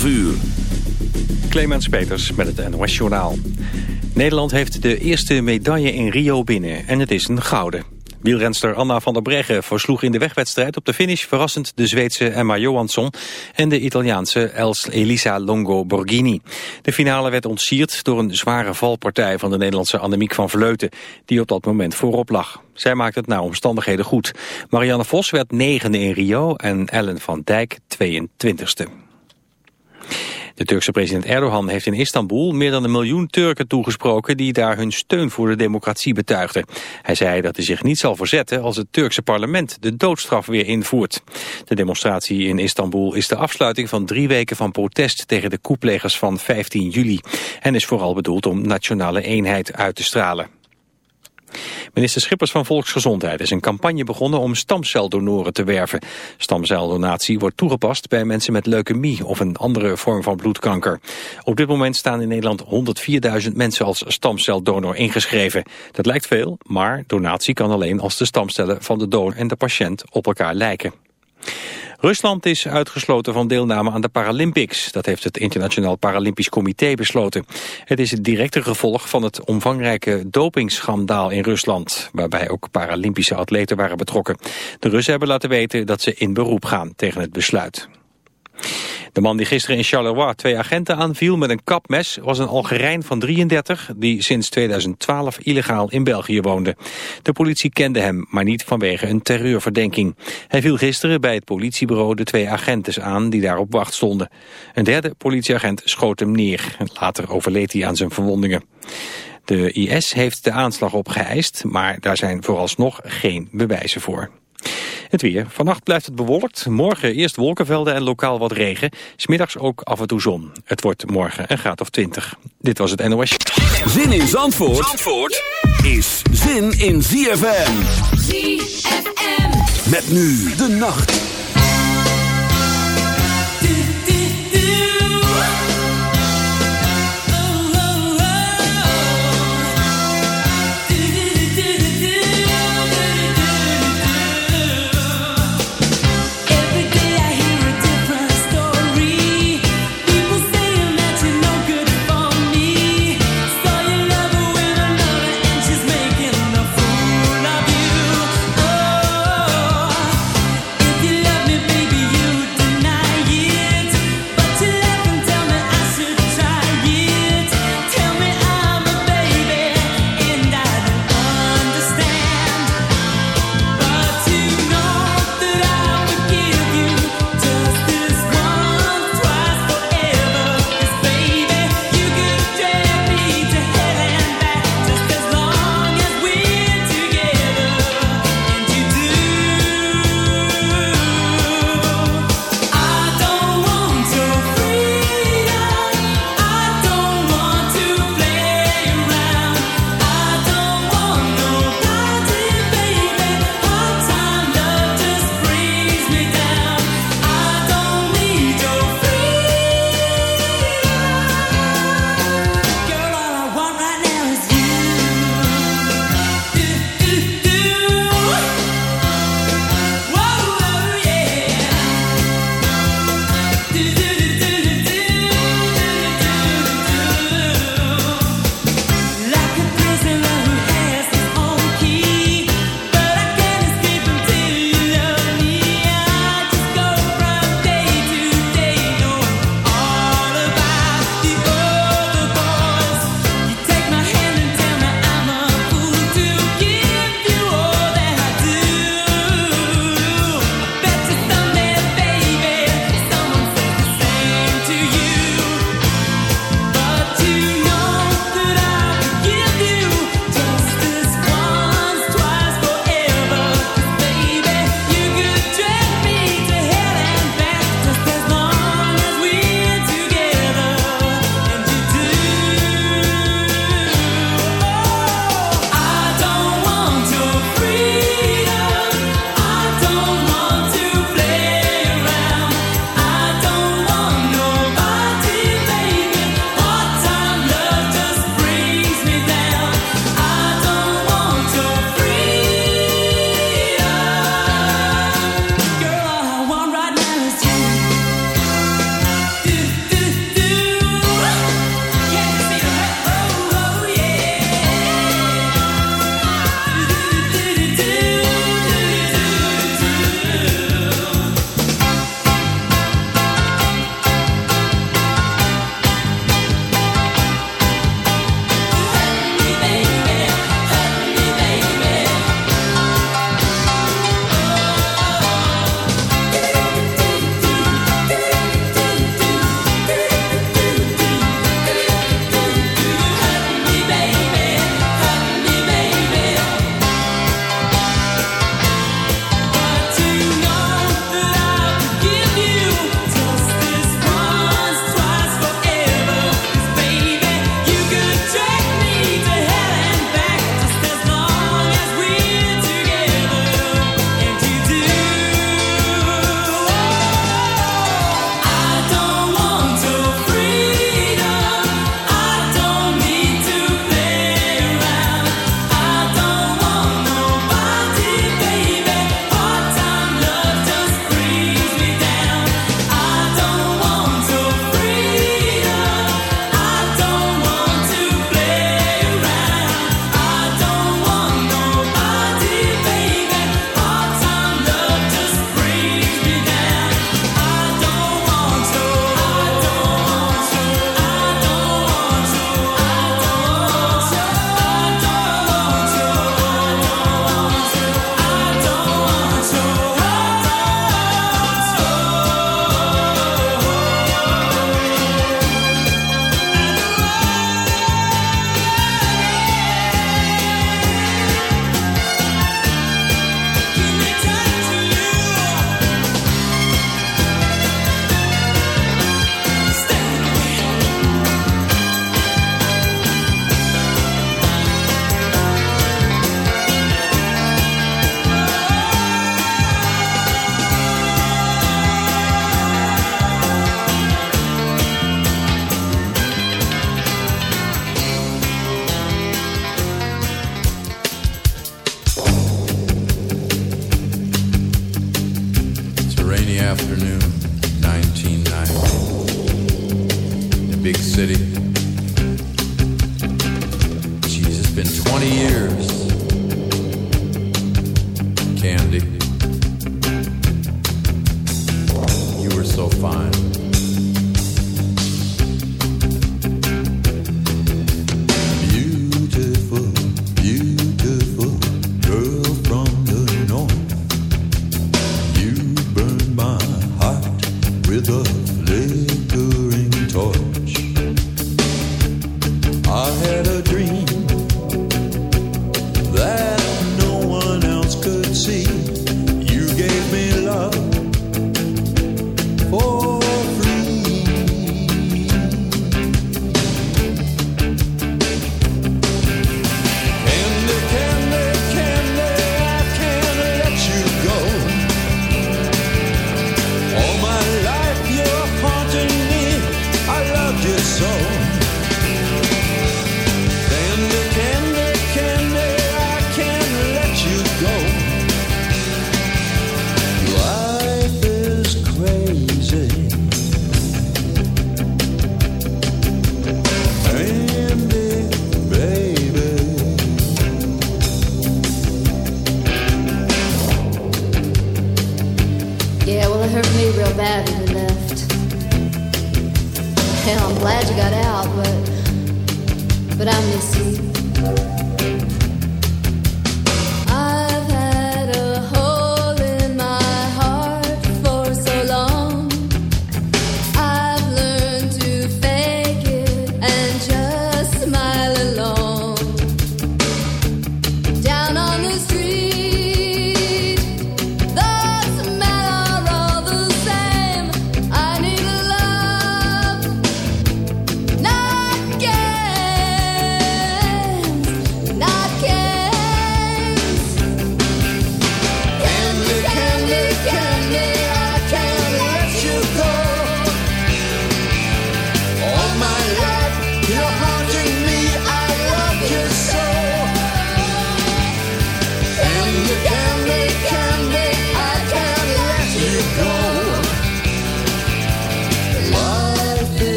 12 uur. Clemens Peters met het NOS Journaal. Nederland heeft de eerste medaille in Rio binnen en het is een gouden. Wielrenster Anna van der Breggen versloeg in de wegwedstrijd op de finish verrassend de Zweedse Emma Johansson en de Italiaanse Els Elisa Longo Borghini. De finale werd ontsierd door een zware valpartij van de Nederlandse Annemiek van Vleuten, die op dat moment voorop lag. Zij maakte het naar omstandigheden goed. Marianne Vos werd negende in Rio en Ellen van Dijk 22e. De Turkse president Erdogan heeft in Istanbul meer dan een miljoen Turken toegesproken die daar hun steun voor de democratie betuigden. Hij zei dat hij zich niet zal verzetten als het Turkse parlement de doodstraf weer invoert. De demonstratie in Istanbul is de afsluiting van drie weken van protest tegen de koeplegers van 15 juli en is vooral bedoeld om nationale eenheid uit te stralen. Minister Schippers van Volksgezondheid is een campagne begonnen om stamceldonoren te werven. Stamceldonatie wordt toegepast bij mensen met leukemie of een andere vorm van bloedkanker. Op dit moment staan in Nederland 104.000 mensen als stamceldonor ingeschreven. Dat lijkt veel, maar donatie kan alleen als de stamcellen van de donor en de patiënt op elkaar lijken. Rusland is uitgesloten van deelname aan de Paralympics. Dat heeft het Internationaal Paralympisch Comité besloten. Het is het directe gevolg van het omvangrijke dopingschandaal in Rusland... waarbij ook Paralympische atleten waren betrokken. De Russen hebben laten weten dat ze in beroep gaan tegen het besluit. De man die gisteren in Charleroi twee agenten aanviel met een kapmes was een Algerijn van 33 die sinds 2012 illegaal in België woonde. De politie kende hem, maar niet vanwege een terreurverdenking. Hij viel gisteren bij het politiebureau de twee agenten aan die daar op wacht stonden. Een derde politieagent schoot hem neer. Later overleed hij aan zijn verwondingen. De IS heeft de aanslag opgeëist, maar daar zijn vooralsnog geen bewijzen voor. Het weer. Vannacht blijft het bewolkt. Morgen eerst wolkenvelden en lokaal wat regen. Smiddags ook af en toe zon. Het wordt morgen een graad of 20. Dit was het NOS. Zin in Zandvoort, Zandvoort is zin in ZFM. ZFM. Met nu de nacht. big city. Jeez, it's been 20 years. Candy, you were so fine.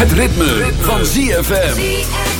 Het ritme, van ZFM.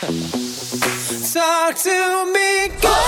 Talk to me.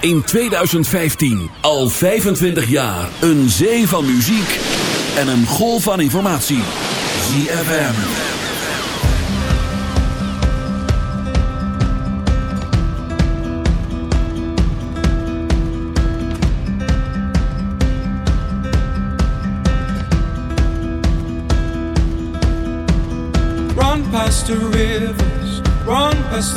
in 2015. Al 25 jaar. Een zee van muziek en een golf van informatie. ZFM. Run past the rivers, run past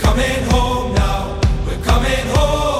coming home now. We're coming home.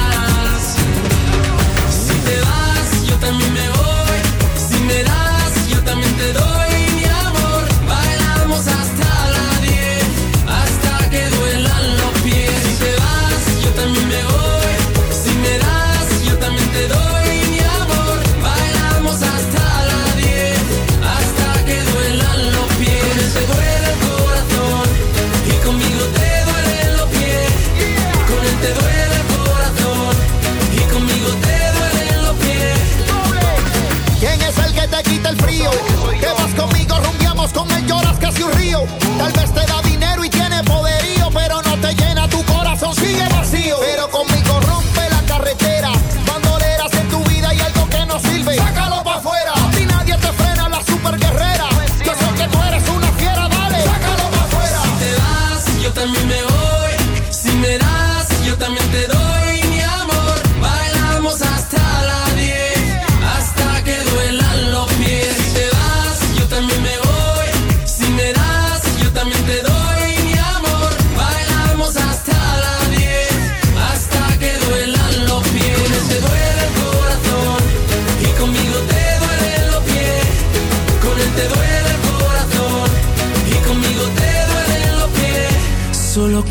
un río, tal vez te da